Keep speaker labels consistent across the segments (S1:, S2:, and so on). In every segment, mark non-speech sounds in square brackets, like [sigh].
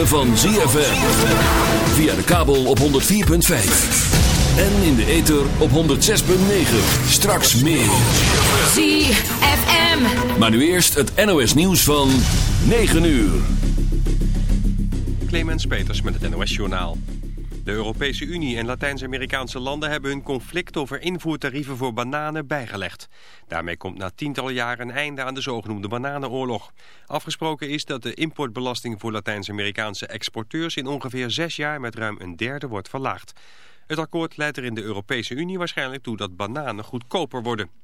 S1: ritme van ZFM. Via de kabel op 104.5. En in de ether op 106.9. Straks meer.
S2: ZFM.
S1: Maar nu eerst het NOS nieuws van 9 uur.
S3: Clemens Peters met het NOS-journaal. De Europese Unie en Latijns-Amerikaanse landen hebben hun conflict over invoertarieven voor bananen bijgelegd. Daarmee komt na tientallen jaren een einde aan de zogenoemde bananenoorlog. Afgesproken is dat de importbelasting voor Latijns-Amerikaanse exporteurs in ongeveer zes jaar met ruim een derde wordt verlaagd. Het akkoord leidt er in de Europese Unie waarschijnlijk toe dat bananen goedkoper worden.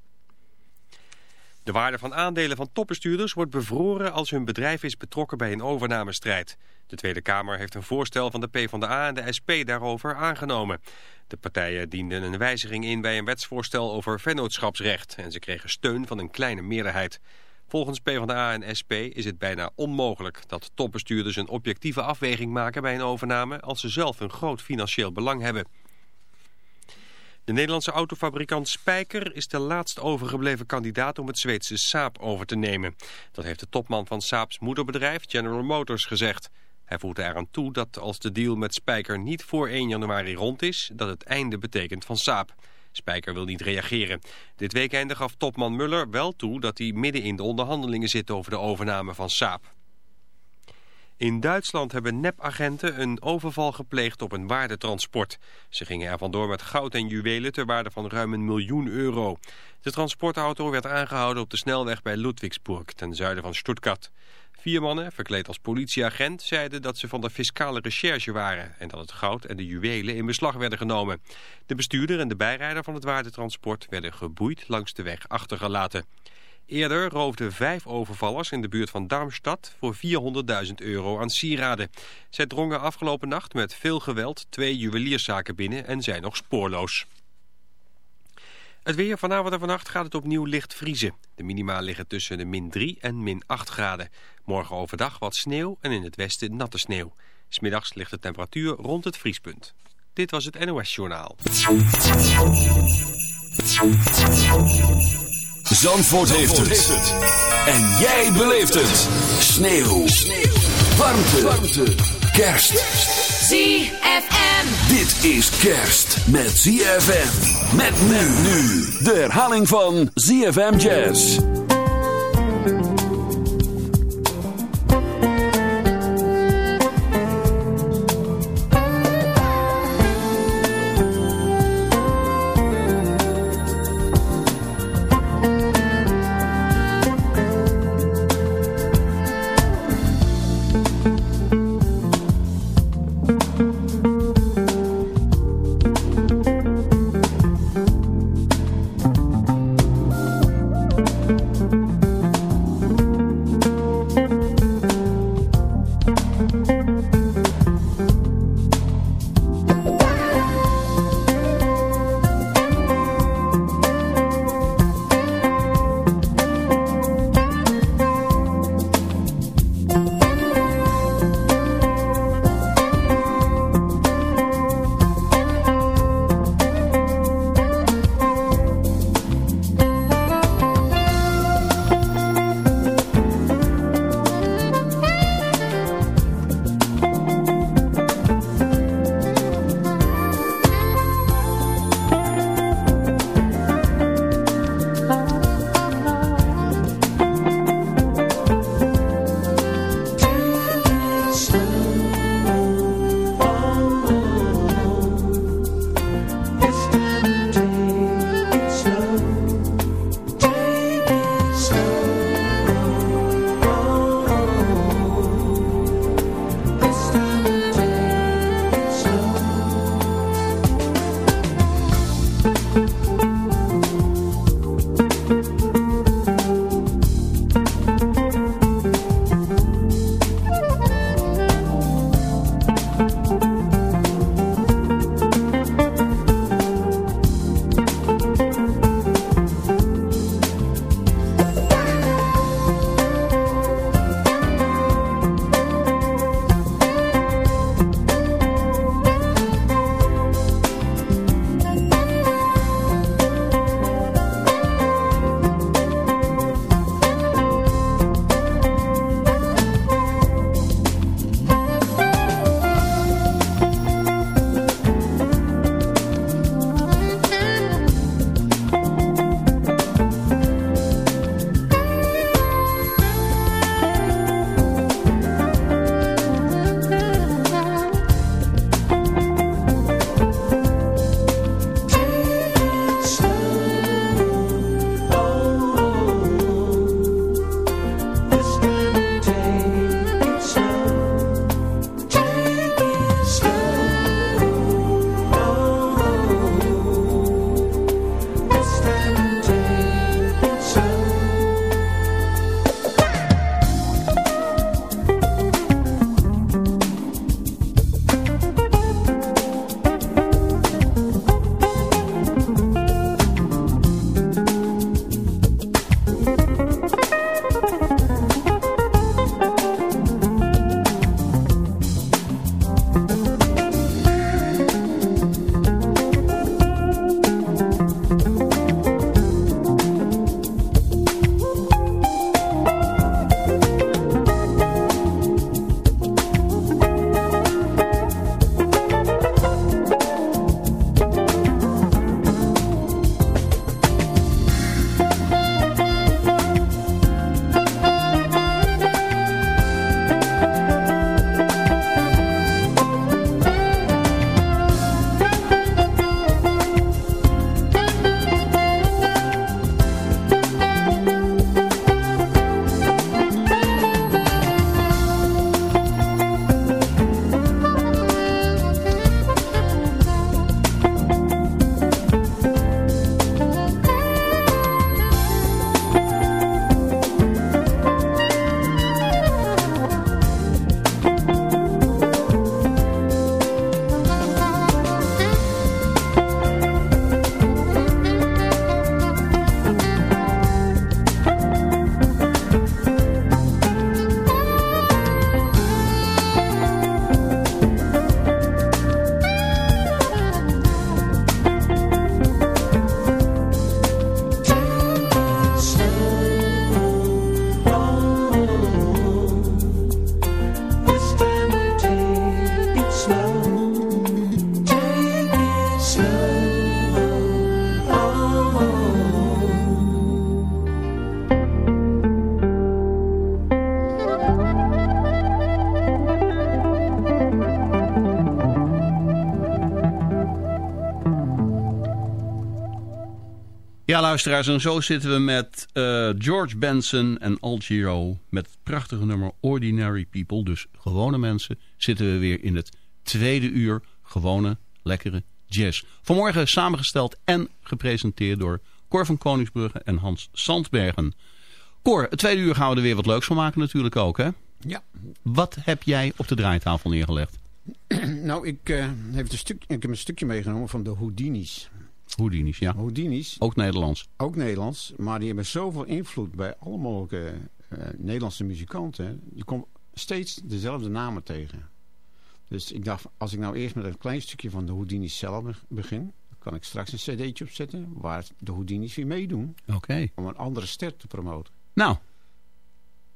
S3: De waarde van aandelen van topbestuurders wordt bevroren als hun bedrijf is betrokken bij een overnamestrijd. De Tweede Kamer heeft een voorstel van de PvdA en de SP daarover aangenomen. De partijen dienden een wijziging in bij een wetsvoorstel over vennootschapsrecht en ze kregen steun van een kleine meerderheid. Volgens PvdA en SP is het bijna onmogelijk dat topbestuurders een objectieve afweging maken bij een overname als ze zelf een groot financieel belang hebben. De Nederlandse autofabrikant Spijker is de laatst overgebleven kandidaat om het Zweedse Saab over te nemen. Dat heeft de topman van Saabs moederbedrijf General Motors gezegd. Hij voegde eraan toe dat als de deal met Spijker niet voor 1 januari rond is, dat het einde betekent van Saab. Spijker wil niet reageren. Dit weekende gaf topman Muller wel toe dat hij midden in de onderhandelingen zit over de overname van Saab. In Duitsland hebben nepagenten een overval gepleegd op een waardetransport. Ze gingen er vandoor met goud en juwelen ter waarde van ruim een miljoen euro. De transportauto werd aangehouden op de snelweg bij Ludwigsburg, ten zuiden van Stuttgart. Vier mannen, verkleed als politieagent, zeiden dat ze van de fiscale recherche waren... en dat het goud en de juwelen in beslag werden genomen. De bestuurder en de bijrijder van het waardetransport werden geboeid langs de weg achtergelaten. Eerder roofden vijf overvallers in de buurt van Darmstadt voor 400.000 euro aan sieraden. Zij drongen afgelopen nacht met veel geweld twee juwelierszaken binnen en zijn nog spoorloos. Het weer vanavond en vannacht gaat het opnieuw licht vriezen. De minima liggen tussen de min 3 en min 8 graden. Morgen overdag wat sneeuw en in het westen natte sneeuw. Smiddags ligt de temperatuur rond het vriespunt. Dit was het NOS Journaal.
S1: Zandvoort, heeft, het. En jij beleeft het. Sneeuw. Warmte. Warmte. Kerst.
S2: ZFM.
S1: Dit is kerst met ZFM. Met men nu. De herhaling van ZFM Jazz.
S2: Ja, luisteraars, en zo zitten we met eh, George Benson en Al Giro met het prachtige nummer Ordinary People. Dus gewone mensen zitten we weer in het tweede uur gewone, lekkere jazz. Vanmorgen samengesteld en gepresenteerd door Cor van Koningsbrugge en Hans Sandbergen. Cor, het tweede uur gaan we er weer wat leuks van maken natuurlijk ook, hè?
S4: Ja.
S2: Wat heb jij op de draaitafel neergelegd? [clears throat]
S4: Nou, ik, eh, heb een stuk, ik heb een stukje meegenomen van de Houdini's.
S2: Houdini's, ja.
S4: Houdini's,
S2: Ook Nederlands.
S4: ook Nederlands, maar die hebben zoveel invloed bij alle mogelijke eh, Nederlandse muzikanten. Je komt steeds dezelfde namen tegen. Dus ik dacht, als ik nou eerst met een klein stukje van de Houdini's zelf be- begin, dan kan ik straks een cd'tje opzetten waar de Houdini's weer meedoen
S2: Oké.
S4: om een andere ster te promoten.
S2: Nou,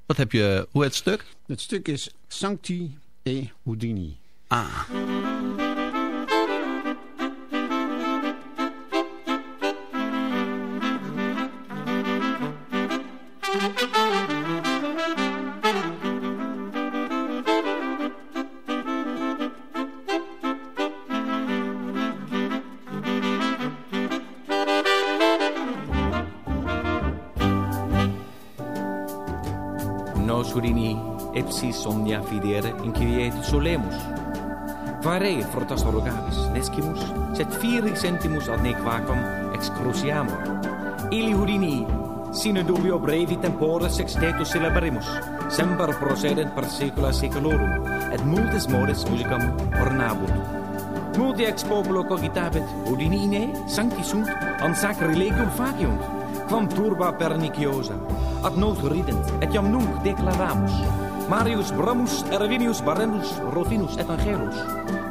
S2: wat heb je, hoe heet het stuk?
S4: Het stuk is Sancti e Houdini.
S2: Ah.
S5: Ipsis omnia fidere inquietus solemus. Quare frotas rogabis nescimus, set firi sentimus ad ne quacum excruciamur. Ili Houdini, sine dubio brevi tempore sextetus celebrimus, semper procedent per secula seculorum, et multis modis musicam ornabut. Multi ex populo cogitabit, Houdini ne, sancti sunt, an sacrilegium faciunt, quam turba perniciosa, ad nos rident, et jam nunc declaramus. Marius Bramus, Erwinius Barendus, Rotinus et Angelus,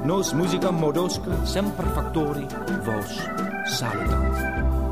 S5: nos musicam modosque semper factori vos salutant.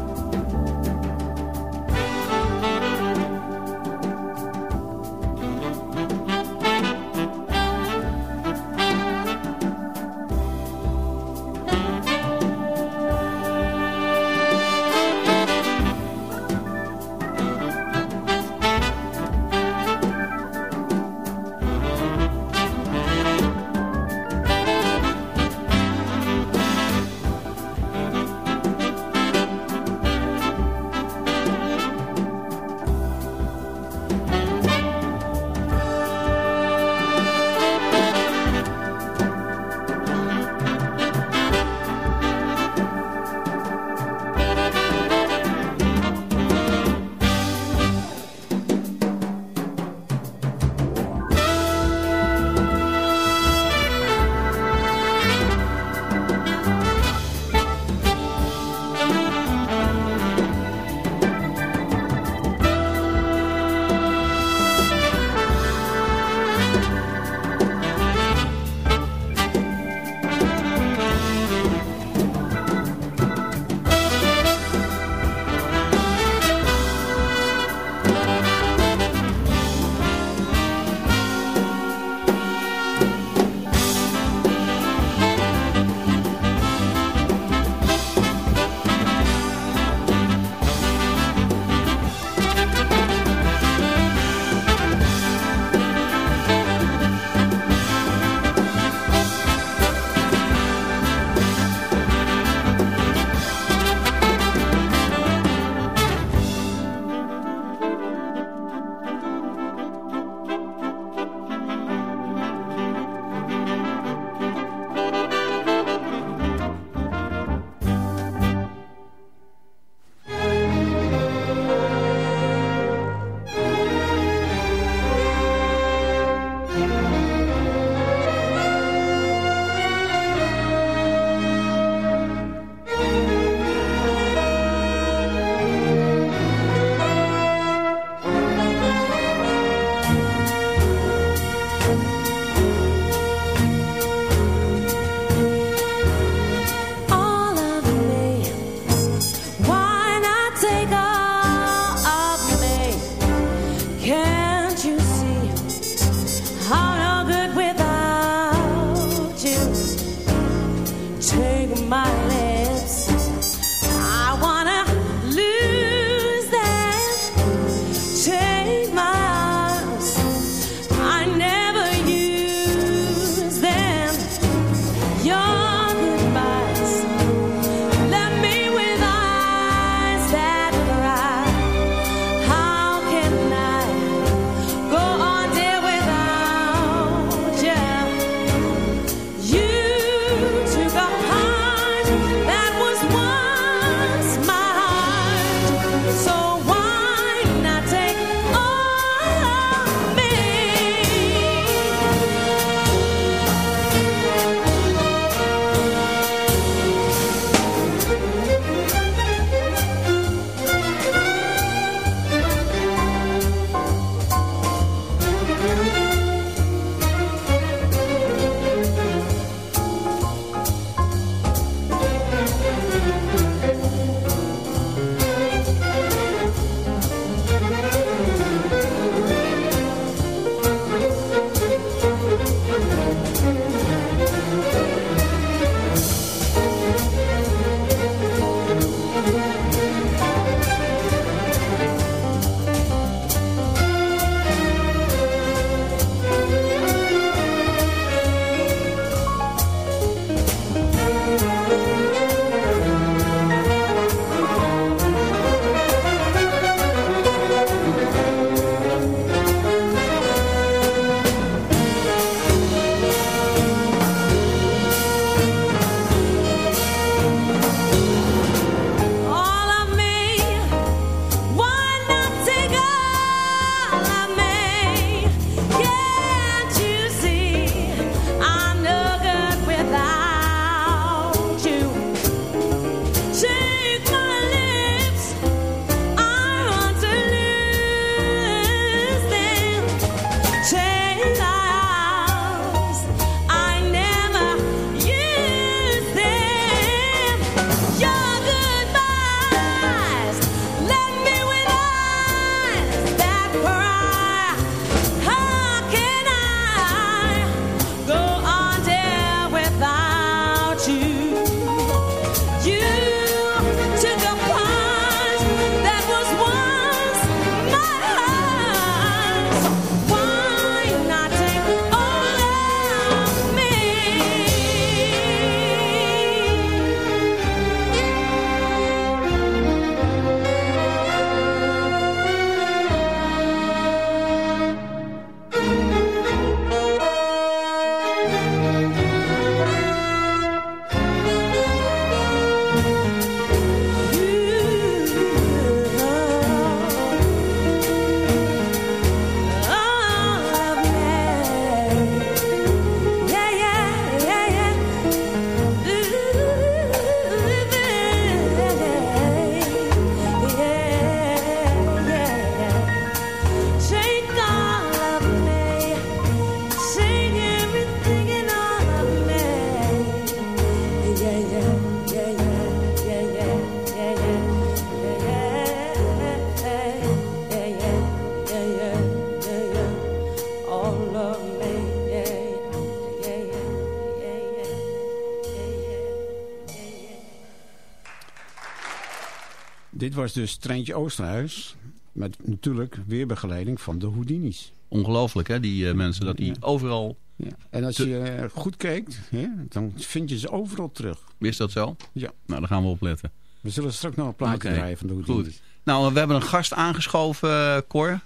S4: Was dus Treintje Oosterhuis. Met natuurlijk weerbegeleiding van de Houdini's.
S2: Ongelooflijk hè, die eh, mensen. Dat die
S4: Ja.
S2: overal...
S4: Ja. En als je eh, goed kijkt, hè, dan vind je ze overal terug.
S2: Is dat zo?
S4: Ja.
S2: Nou, daar gaan we op letten.
S4: We zullen straks nog een plaatje
S2: Oké,
S4: draaien van de Houdini's.
S2: Goed. Nou, we hebben een gast aangeschoven, eh, Cor.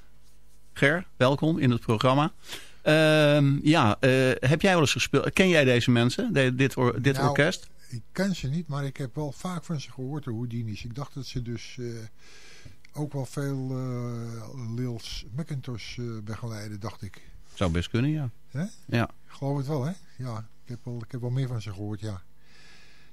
S2: Ger, welkom in het programma. Ehm, ja, eh, heb jij wel eens gespeeld? Ken jij deze mensen, de- dit, or- dit
S6: Nou,
S2: orkest?
S6: Ik ken ze niet, maar ik heb wel vaak van ze gehoord, de Houdini's. Ik dacht dat ze dus eh, ook wel veel eh Lils McIntosh eh, begeleiden, dacht ik.
S2: Zou best kunnen, ja.
S6: Hè?
S2: Ja.
S6: Ik geloof het wel, hè? Ja, ik heb wel, ik heb wel meer van ze gehoord, ja.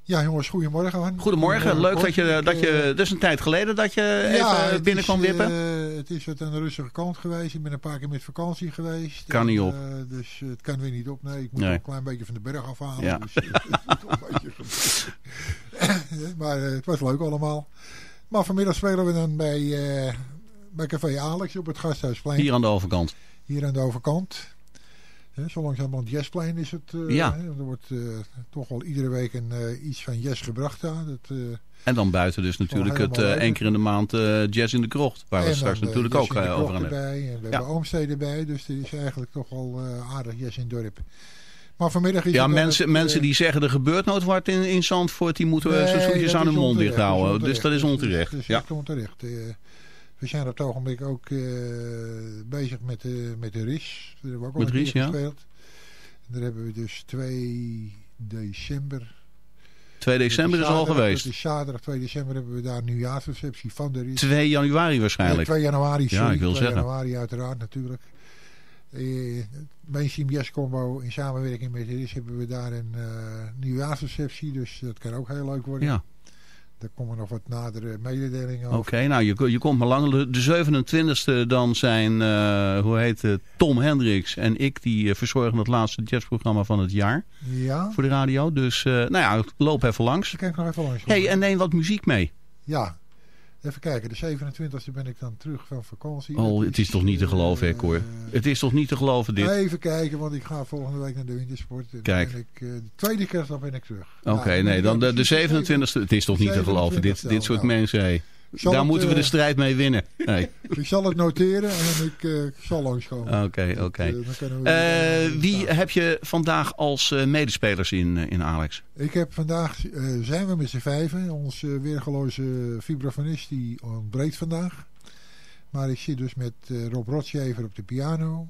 S6: Ja, jongens, goedemorgen.
S2: Goedemorgen, leuk dat je, dat je...
S6: eh,
S2: Het is een tijd geleden dat je
S6: ja,
S2: even
S6: het
S2: binnen kwam wippen.
S6: eh, het is wat aan de rustige kant geweest. Ik ben een paar keer met vakantie geweest.
S2: Kan
S6: En,
S2: niet op.
S6: eh, dus eh, het kan weer niet op. Nee, ik moet
S2: Nee.
S6: een klein beetje van de berg afhalen.
S2: Ja.
S6: Dus, eh, [laughs] het een [laughs] maar eh, het was leuk allemaal. Maar vanmiddag spelen we dan bij, eh, bij Café Alex op het Gasthuisplein.
S2: Hier aan de overkant.
S6: Hier aan de overkant. Hè, zo langzamerhand jazzplein is het. eh,
S2: Ja.
S6: er wordt eh, toch wel iedere week een, eh, iets van jazz gebracht daar. Dat,
S2: En dan buiten dus natuurlijk het één keer in de maand Jazz in de Krocht. Waar we
S6: en
S2: straks natuurlijk ook over gaan hebben.
S6: erbij. En we
S2: Ja.
S6: hebben Oomstede erbij. Dus er is eigenlijk toch wel aardig jazz in het dorp. Maar vanmiddag is
S2: Ja, mensen,
S6: het,
S2: mensen die zeggen er gebeurt nooit wat in, in Zandvoort, die moeten
S6: nee,
S2: nee, zijn zoetjes aan hun mond dicht houden. Dus dat is
S6: onterecht. Dat is
S2: Ja.
S6: echt onterecht. Eh, we zijn op het ogenblik ook eh, bezig met, de met de RIS. Daar hebben we ook al
S2: Met RIS, ja.
S6: gespeeld. En daar hebben we dus 2 december
S2: 2 december is al geweest.
S6: Is zaterdag 2 december hebben we daar een nieuwjaarsreceptie van de RIS.
S2: 2 januari waarschijnlijk.
S6: 2 januari,
S2: Ja,
S6: sorry.
S2: ik wil
S6: 2
S2: zeggen.
S6: januari uiteraard natuurlijk. Eh Mainstream Jazz Combo in samenwerking met RIS hebben we daar een eh nieuwjaarsreceptie. Dus dat kan ook heel leuk worden.
S2: Ja,
S6: Daar komen nog wat nadere mededelingen
S2: oké.
S6: over.
S2: Nou, je, je komt maar lang. De- De 27e dan zijn, eh, hoe heet het, Tom Hendricks en ik, die eh, verzorgen het laatste jazzprogramma van het jaar
S6: Ja,
S2: voor de radio. Dus, eh, nou ja, loop even langs.
S6: dan kijk ik nog even langs.
S2: hey, en neem wat muziek mee.
S6: Ja, even kijken. De 27e ben ik dan terug van vakantie.
S2: Oh, het is toch niet te geloven, hè,
S6: eh,
S2: Cor? Het is toch niet te geloven, dit?
S6: Even kijken, want ik ga volgende week naar de wintersport.
S2: Kijk.
S6: Ik, eh, de tweede kerstdag ben ik terug.
S2: Oké,
S6: Ja,
S2: nee, dan de, de
S6: precies
S2: 27e. Het is toch niet te geloven, dit,
S6: 27e,
S2: dit soort
S6: nou.
S2: mensen. Hey. Daar
S6: het,
S2: moeten we de
S6: eh,
S2: strijd mee winnen.
S6: Ik zal het noteren en ik eh, zal langskomen.
S2: Oké, oké.
S6: Eh,
S2: wie heb je vandaag als medespelers in, in Alex?
S6: Ik heb vandaag, zijn we met z'n vijven. Ons eh, weergeloze vibrafonist die ontbreekt vandaag. Maar ik zit dus met Rob Rotsjever op de piano.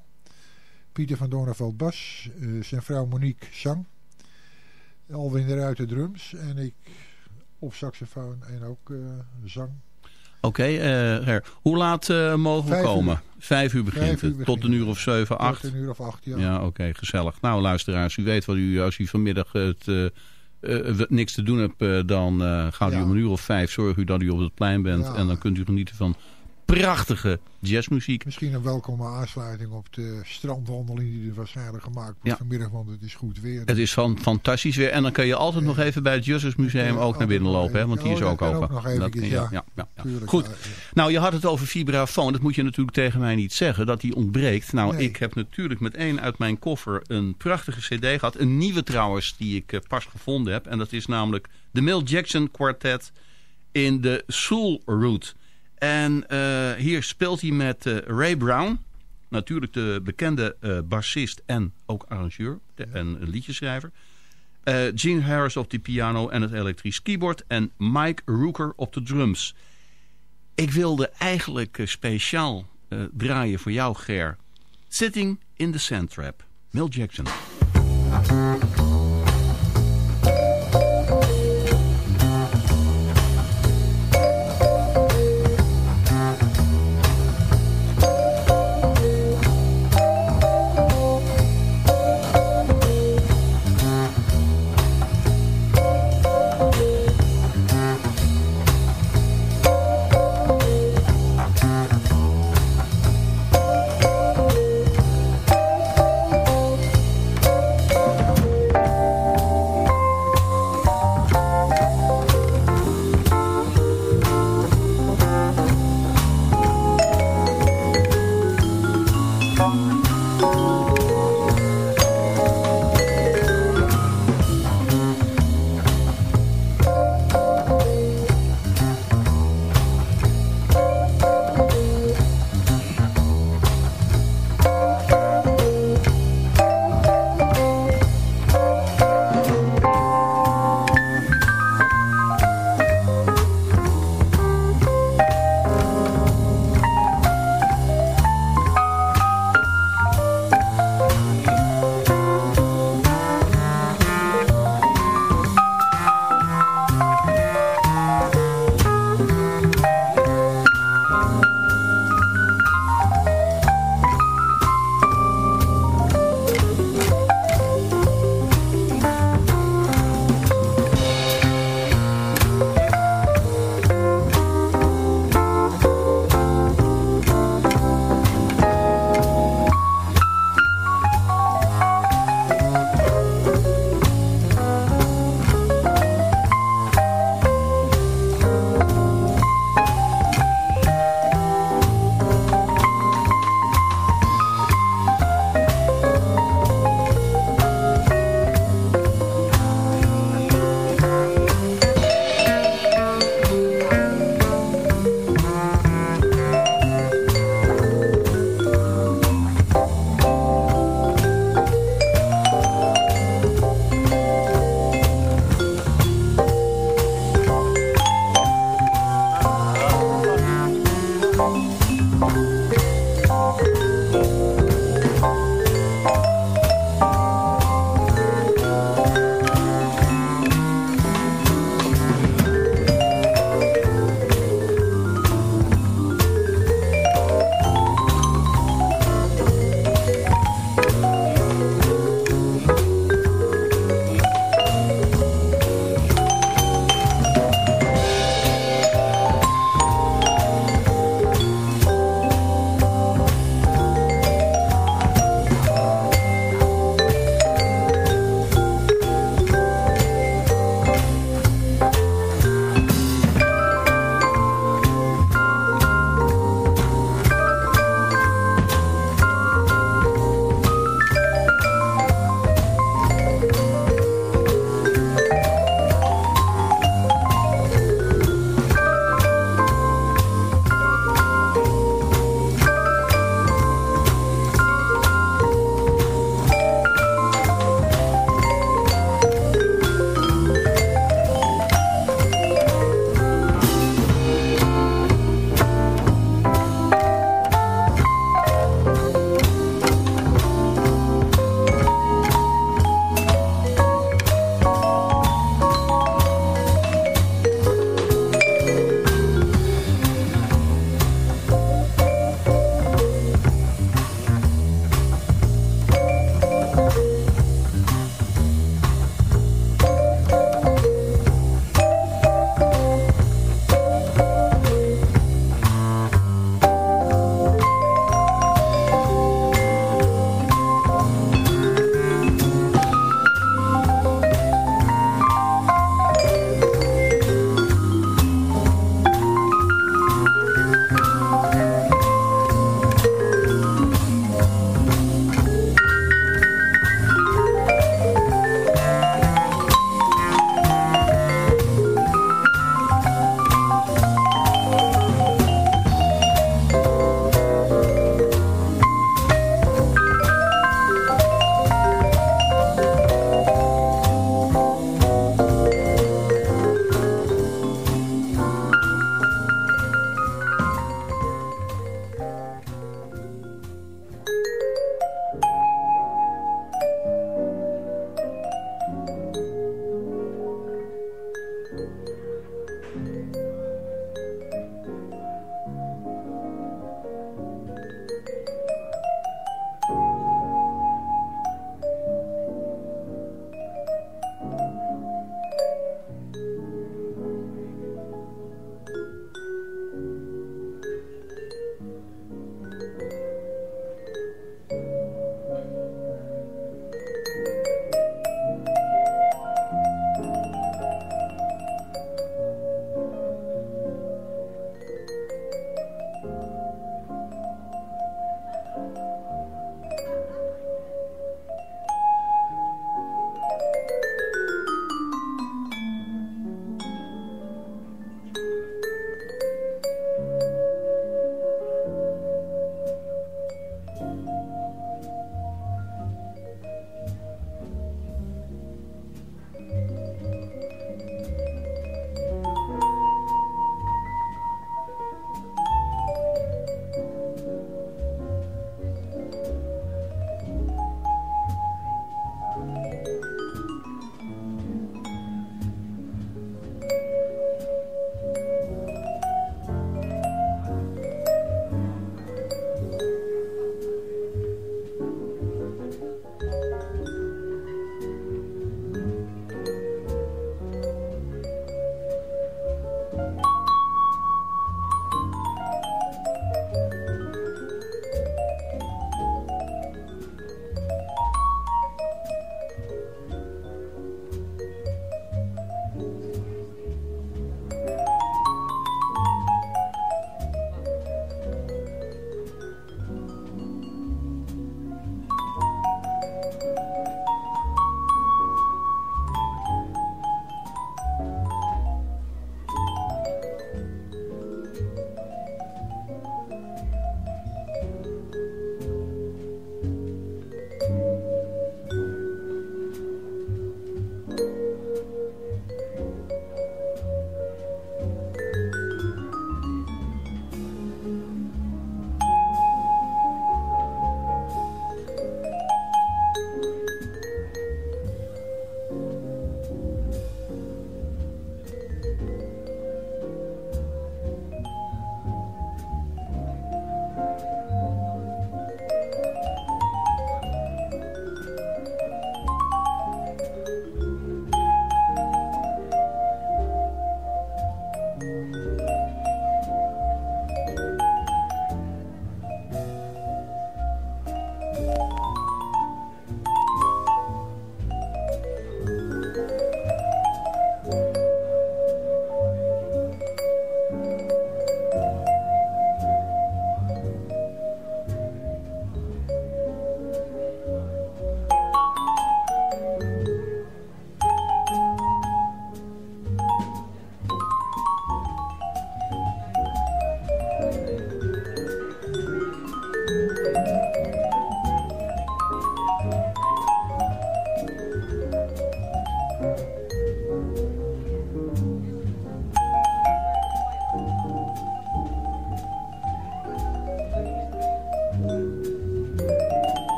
S6: Pieter van Doneveld bas. zijn vrouw Monique zang. Alwin de Ruiter drums. En ik op saxofoon en ook zang.
S2: Oké, eh, Ger. Hoe laat eh, mogen we
S6: uur.
S2: komen? Vijf uur begint
S6: Vijf uur
S2: het. Tot een uur of zeven, acht.
S6: Tot een uur of acht, ja.
S2: Ja, oké, gezellig. Nou, luisteraars, u weet wat u, als u vanmiddag het, eh, eh, niks te doen hebt, eh, dan eh, gaat u om een uur of vijf zorgen u dat u op het plein bent.
S6: Ja.
S2: En dan kunt u genieten van prachtige jazzmuziek.
S6: Misschien een welkome aansluiting op de strandwandeling die er waarschijnlijk gemaakt wordt
S2: Ja.
S6: vanmiddag, want het is goed weer.
S2: Het is van, fantastisch weer. En dan kun je altijd nog even bij het Justice Museum
S6: Ja,
S2: ook naar binnen lopen. Hè, want die is
S6: even.
S2: ook
S6: Oh, dat kan
S2: open.
S6: ook nog eventjes,
S2: ja.
S6: Tuurlijk,
S2: Goed. Nou, je had het over vibrafoon. Dat moet je natuurlijk tegen mij niet zeggen, dat die ontbreekt. Nou,
S6: Nee.
S2: ik heb natuurlijk meteen uit mijn koffer een prachtige cd gehad. Een nieuwe trouwens, die ik eh, pas gevonden heb. En dat is namelijk de Mill Jackson Quartet in de Soul Route. En eh, hier speelt hij met eh, Ray Brown. Natuurlijk de bekende eh, bassist en ook arrangeur de- en liedjeschrijver. Gene Harris op de piano en het elektrisch keyboard. En Mike Rooker op de drums. Ik wilde eigenlijk speciaal draaien voor jou, Ger. Sitting in the Sand Trap. Mel Jackson.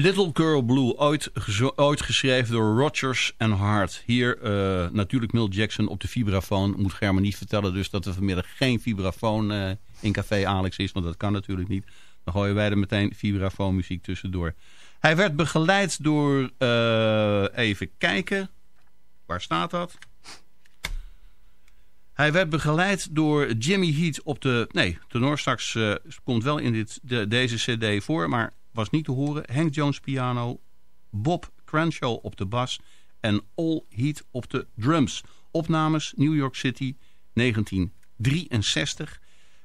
S2: Little Girl Blue, ooit, geschreven door Rodgers en Hart. Hier eh, natuurlijk Mill Jackson op de vibrafoon. Moet Germen niet vertellen dus dat er vanmiddag geen vibrafoon eh, in Café Alex is. Want dat kan natuurlijk niet. Dan gooien wij er meteen vibrafoonmuziek tussendoor. Hij werd begeleid door, eh, even kijken, waar staat dat? Hij werd begeleid door Jimmy Heat op de... Nee, straks eh, komt wel in dit, de, deze cd voor, maar was niet te horen. Hank Jones piano, Bob Crenshaw op de bas en All Heat op de drums. Opnames New York City 1963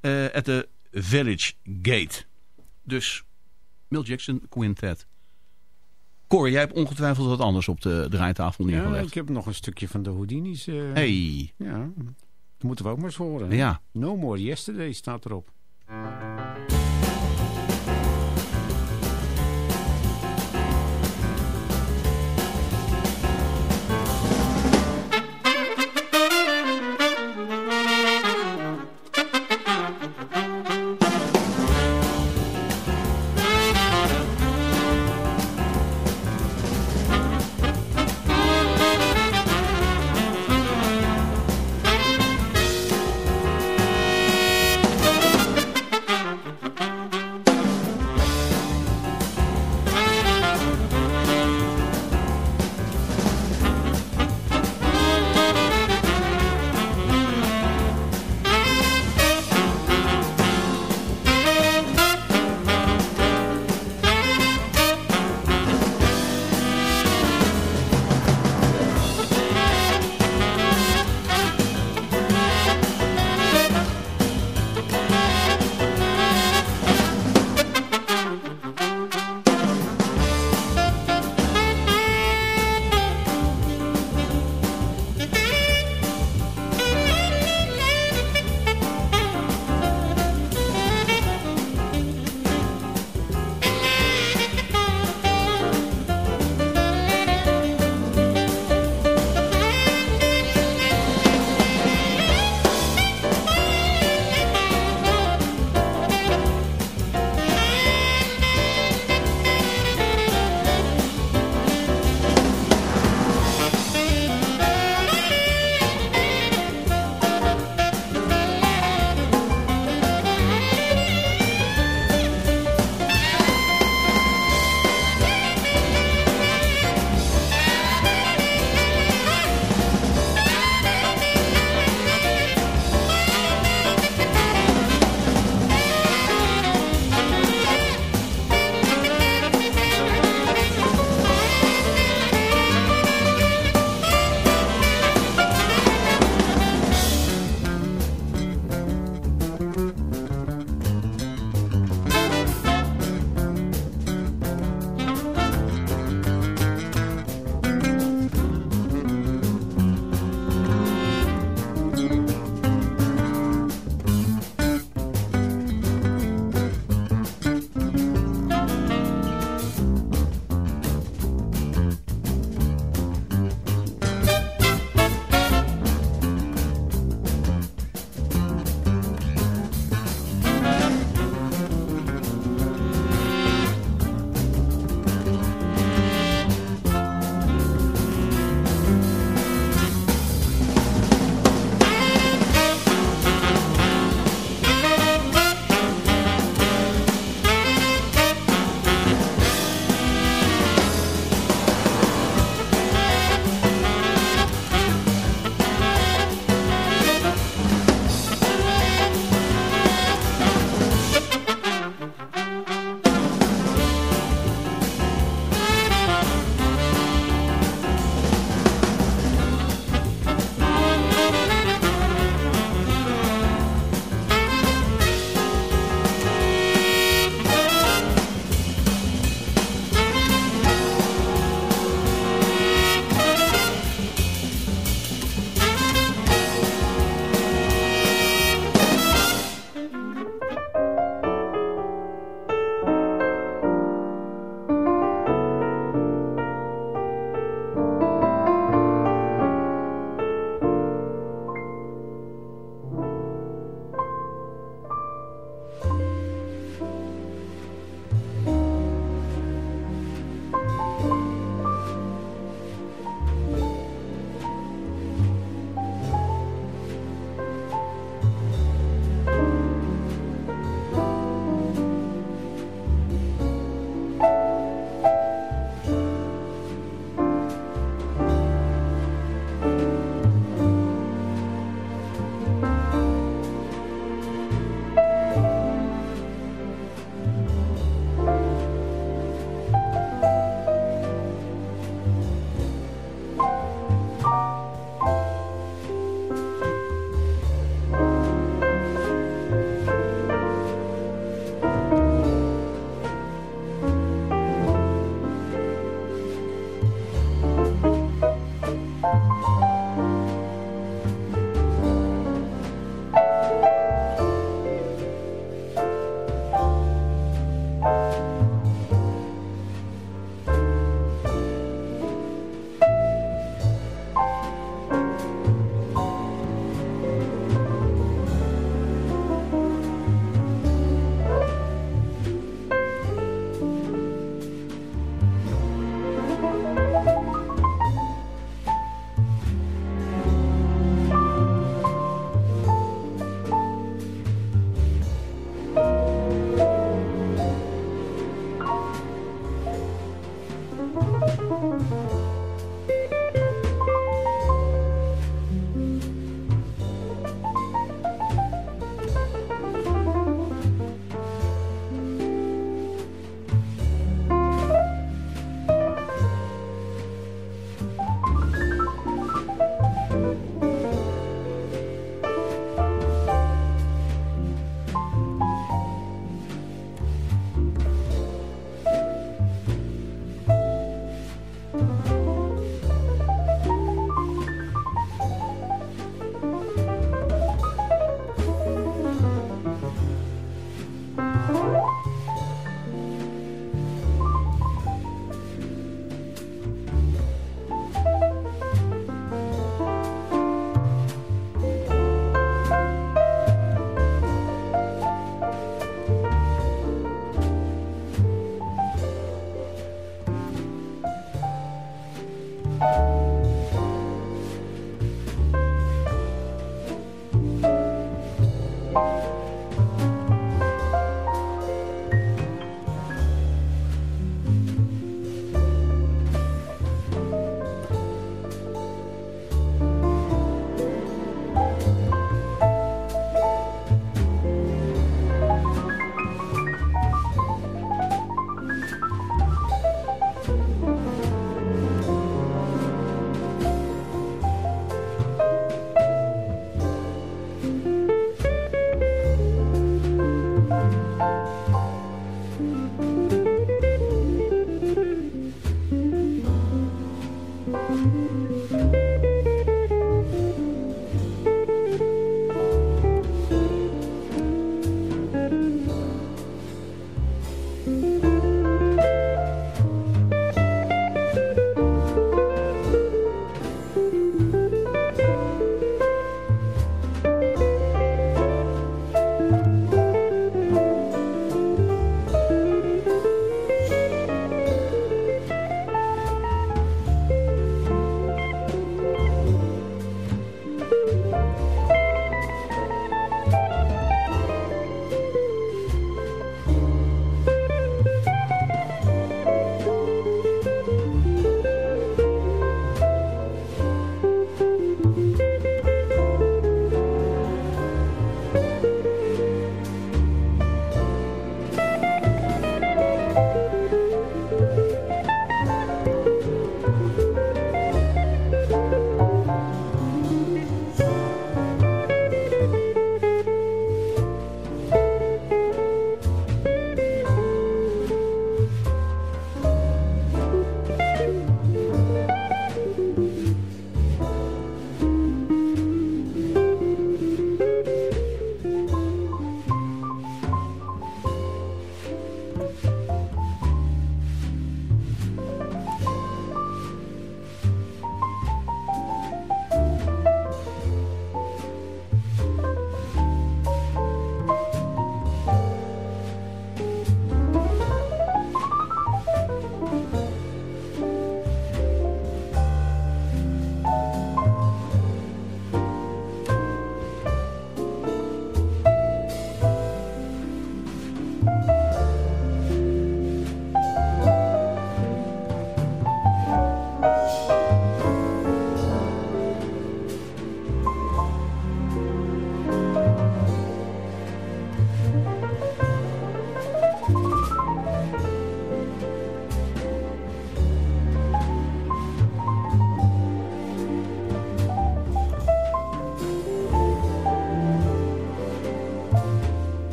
S2: eh at the Village Gate. Dus Mill Jackson Quintet. Corey, jij hebt ongetwijfeld wat anders op de draaitafel
S4: Ja,
S2: neergelegd.
S4: ik heb nog een stukje van de Houdini's. eh,
S2: Hey,
S4: Ja, dat moeten we ook maar eens horen.
S2: ja.
S4: No More Yesterday staat erop.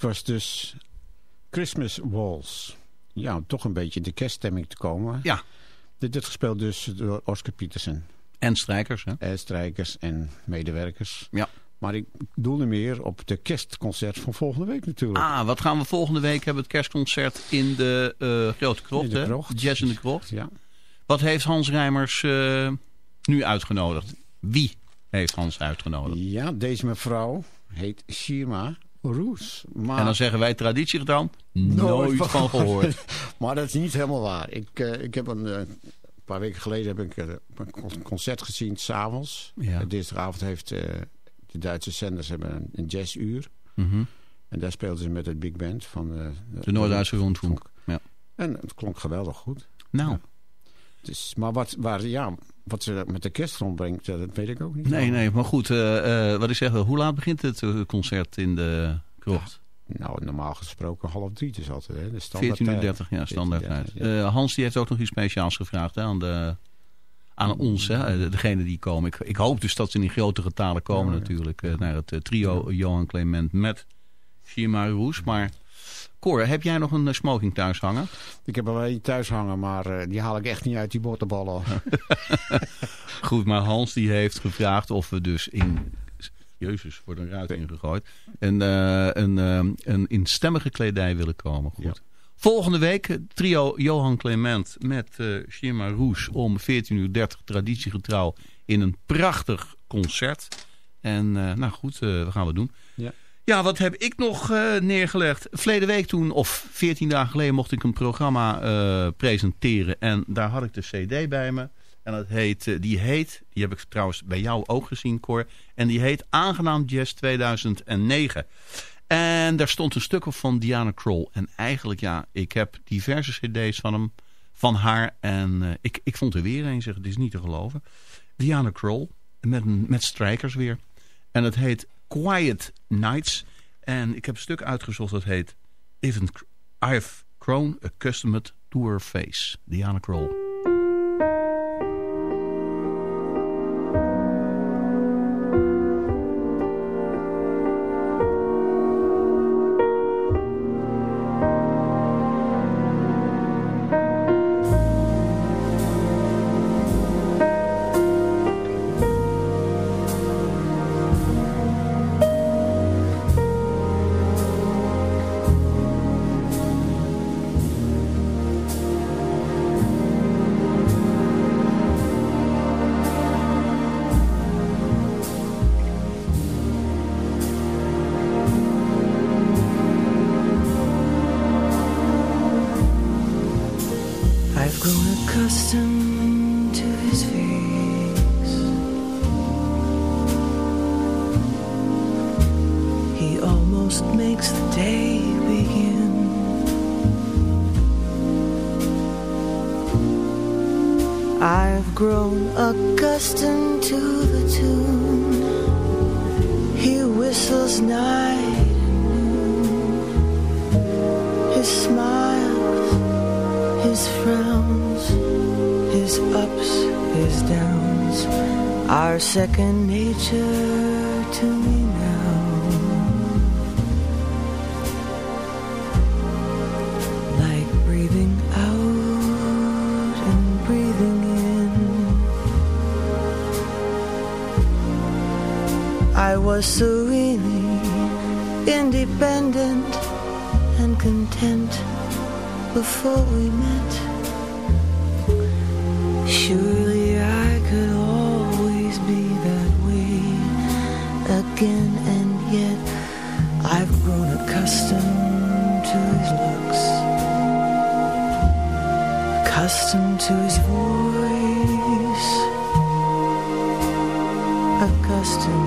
S4: Was dus Christmas Walls. Ja, om toch een beetje in de kerststemming te komen.
S2: Ja.
S4: Dit is gespeeld dus door Oscar Peterson.
S2: En strijkers, hè?
S4: Eh, strijkers en medewerkers.
S2: Ja.
S4: Maar ik doelde meer op de kerstconcert van volgende week natuurlijk.
S2: Ah, wat gaan we volgende week hebben? Het kerstconcert in de eh, Grote Krocht,
S4: In de
S2: hè?
S4: krocht.
S2: Jazz in de Krocht.
S4: Ja.
S2: Wat heeft Hans Rijmers eh, nu uitgenodigd? Wie heeft Hans uitgenodigd?
S4: ja, deze mevrouw heet Shirma Roes. Maar,
S2: En dan zeggen wij traditiegedaan, nooit van gehoord. [laughs]
S4: maar dat is niet helemaal waar. Ik, eh, ik heb een, eh, een paar weken geleden heb ik eh, een con- concert gezien, s'avonds.
S2: Ja.
S4: Dinsdagavond heeft de Duitse zenders hebben een, een jazzuur.
S2: Mhm.
S4: En daar speelden ze met het big band van... eh,
S2: De Noord-Duitse Rundfunk. Ja.
S4: En het klonk geweldig goed.
S2: Nou,
S4: Dus, maar wat, waar, ja, wat ze met de kerst rondbrengt, dat weet ik ook niet.
S2: nee, nee, maar goed. eh, eh, wat ik zeg, hoe laat begint het eh, concert in de krocht?
S4: Nou, normaal gesproken half drie is altijd. Hè, de standaard
S2: 14.30
S4: tijd.
S2: uur, ja, standaard
S4: 14:30,
S2: tijd.
S4: ja.
S2: Eh, Hans die heeft ook nog iets speciaals gevraagd hè, aan, de, aan ons, hè, degene die komen. Ik, ik hoop dus dat ze in grote getalen komen natuurlijk. naar het trio Johan Clement met Shima Roes. Maar Cor, heb jij nog een eh, smoking thuis hangen?
S4: Ik heb er wel een thuis hangen, maar eh, die haal ik echt niet uit die bottenballen. [laughs] [laughs]
S2: Goed, maar Hans die heeft gevraagd of we dus in... Jezus, wordt een ruit ingegooid. Een, eh, een, eh, een in stemmige kledij willen komen. Goed.
S4: Ja.
S2: Volgende week trio Johan Clement met eh Shima Roes om 14.30 uur traditiegetrouw in een prachtig concert. En nou goed, eh wat gaan we doen?
S4: Ja.
S2: Wat heb ik nog eh, neergelegd? Verleden week toen, of 14 dagen geleden, mocht ik een programma eh, presenteren. En daar had ik de cd bij me. En dat heet, eh, die heet, die heb ik trouwens bij jou ook gezien, Cor. En die heet Aangenaam Jazz 2009. En daar stond een stuk op van Diana Kroll. En eigenlijk, ja, ik heb diverse cd's van hem, van haar. En ik, ik vond er weer een, zeg, het is niet te geloven. Diana Kroll, met, met strijkers weer. En het heet Quiet Nights. En ik heb een stuk uitgezocht dat heet Even I've Grown Accustomed to Her Face. Diana Kroll.
S7: Accustomed to the tune. He whistles night and noon. His smiles his frowns, his ups, his downs are second nature and before we met. Surely I could always be that way again, and yet I've grown accustomed to his looks, accustomed to his voice, accustomed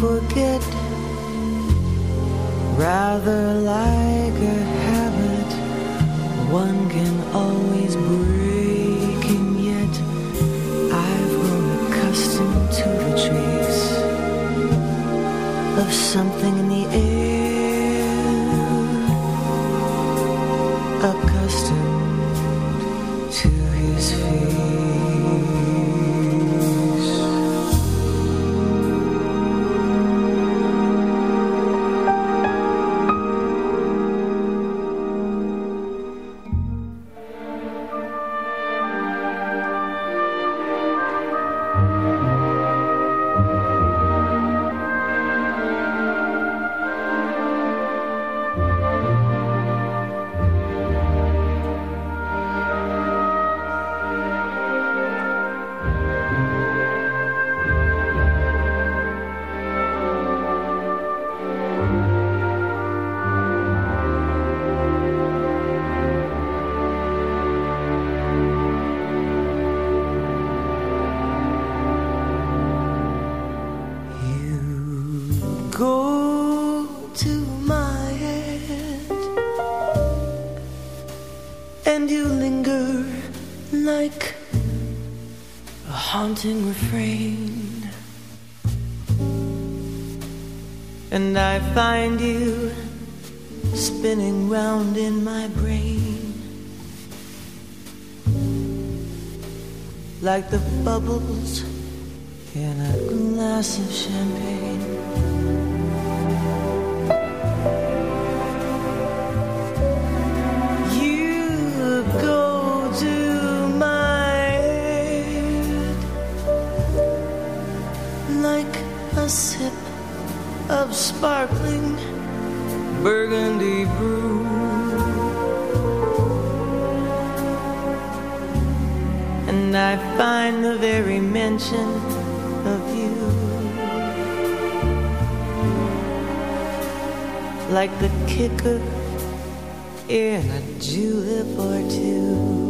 S7: forget. Rather like a habit, one can always break, and yet I've grown accustomed to the trace of something in the air. Of sparkling burgundy brew. And I find the very mention of you like the kicker in a julep or two.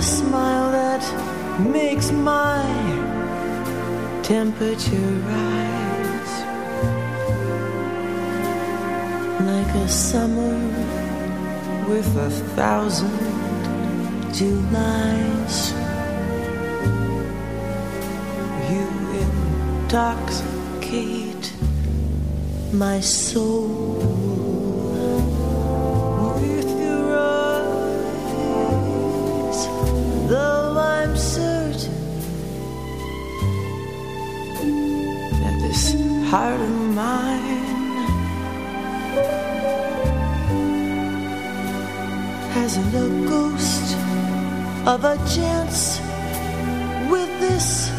S7: a smile that makes my temperature rise like a summer with a thousand Julys. You intoxicate my soul heart of mine. Hasn't a ghost of a chance with this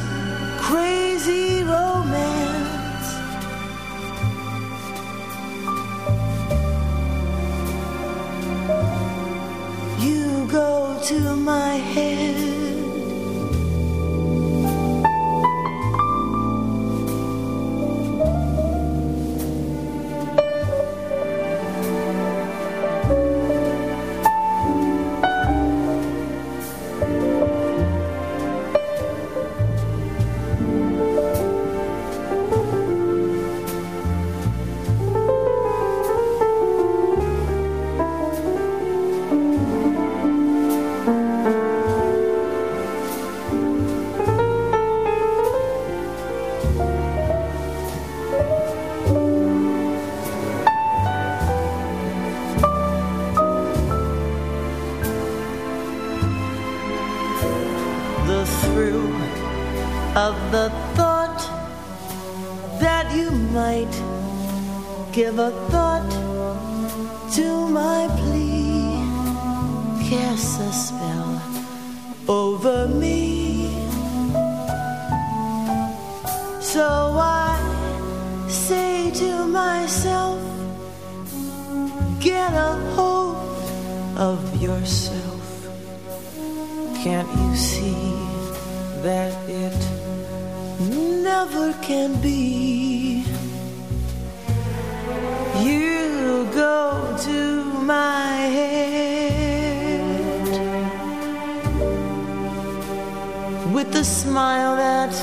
S7: the smile that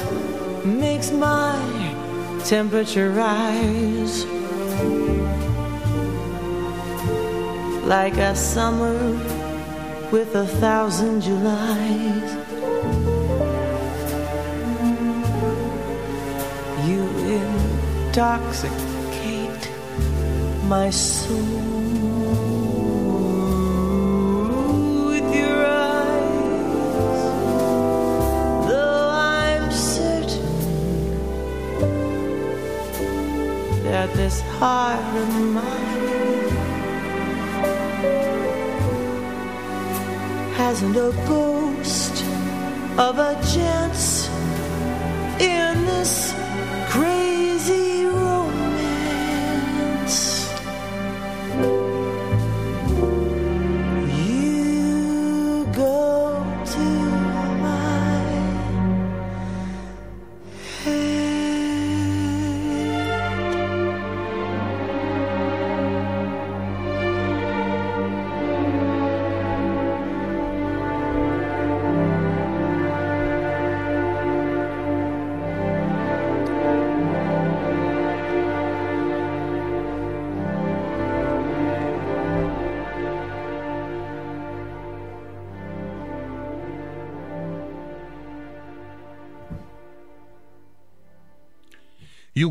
S7: makes my temperature rise like a summer with a thousand Julys. You intoxicate my soul this heart of mine hasn't a ghost of a chance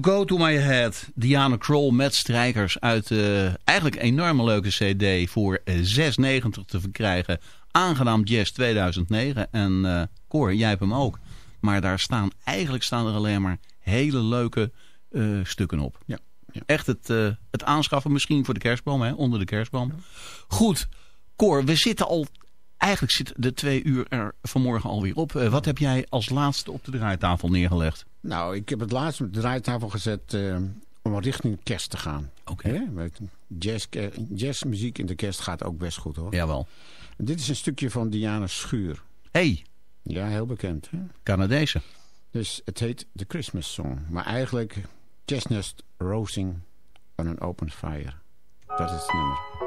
S7: Go To My
S2: Head, Diana Kroll met strijkers uit uh, eigenlijk een enorme leuke cd voor 6,90 te verkrijgen. Aangenaam Jazz 2009 en uh, Cor, jij hebt hem ook. Maar daar staan, eigenlijk staan er alleen maar hele leuke uh, stukken op.
S4: Ja, ja.
S2: Echt het, het aanschaffen misschien voor de kerstboom, hè, onder de kerstboom. Goed, Cor, we zitten al Eigenlijk zit de twee uur er vanmorgen alweer op. Uh, wat heb jij als laatste op de draaitafel neergelegd?
S4: Nou, ik heb het laatste op de draaitafel gezet uh, om richting kerst te gaan.
S2: Oké.
S4: Okay. Jazz, jazzmuziek in de kerst gaat ook best goed hoor.
S2: Jawel.
S4: En dit is een stukje van Diana Schuur.
S2: Hey.
S4: Ja, heel bekend. Hè?
S2: Canadese.
S4: Dus het heet The Christmas Song. Maar eigenlijk Chestnut Roasting on an Open Fire. Dat is het nummer.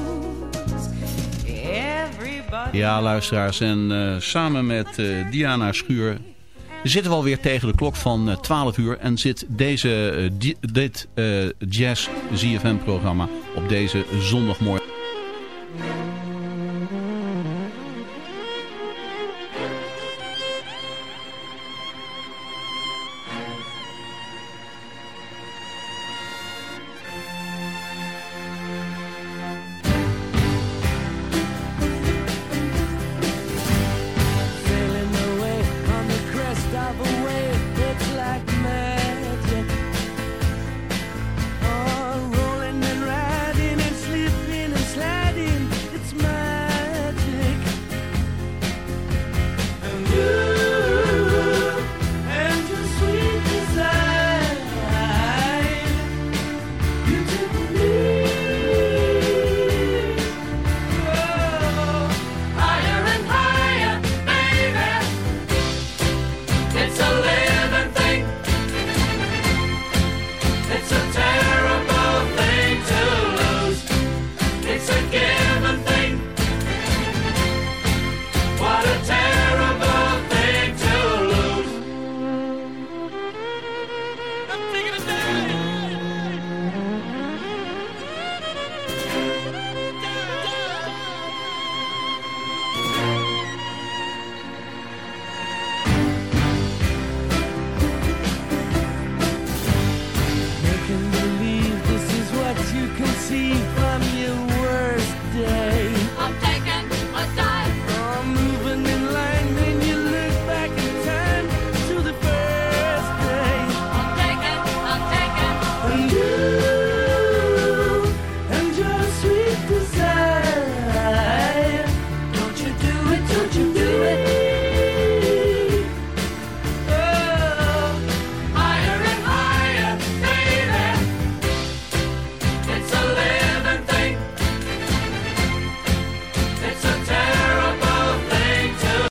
S2: Ja, luisteraars. En uh, samen met uh, Diana Schuur zitten we alweer tegen de klok van uh, 12 uur. En zit deze, di dit Jazz ZFM programma op deze zondagmorgen.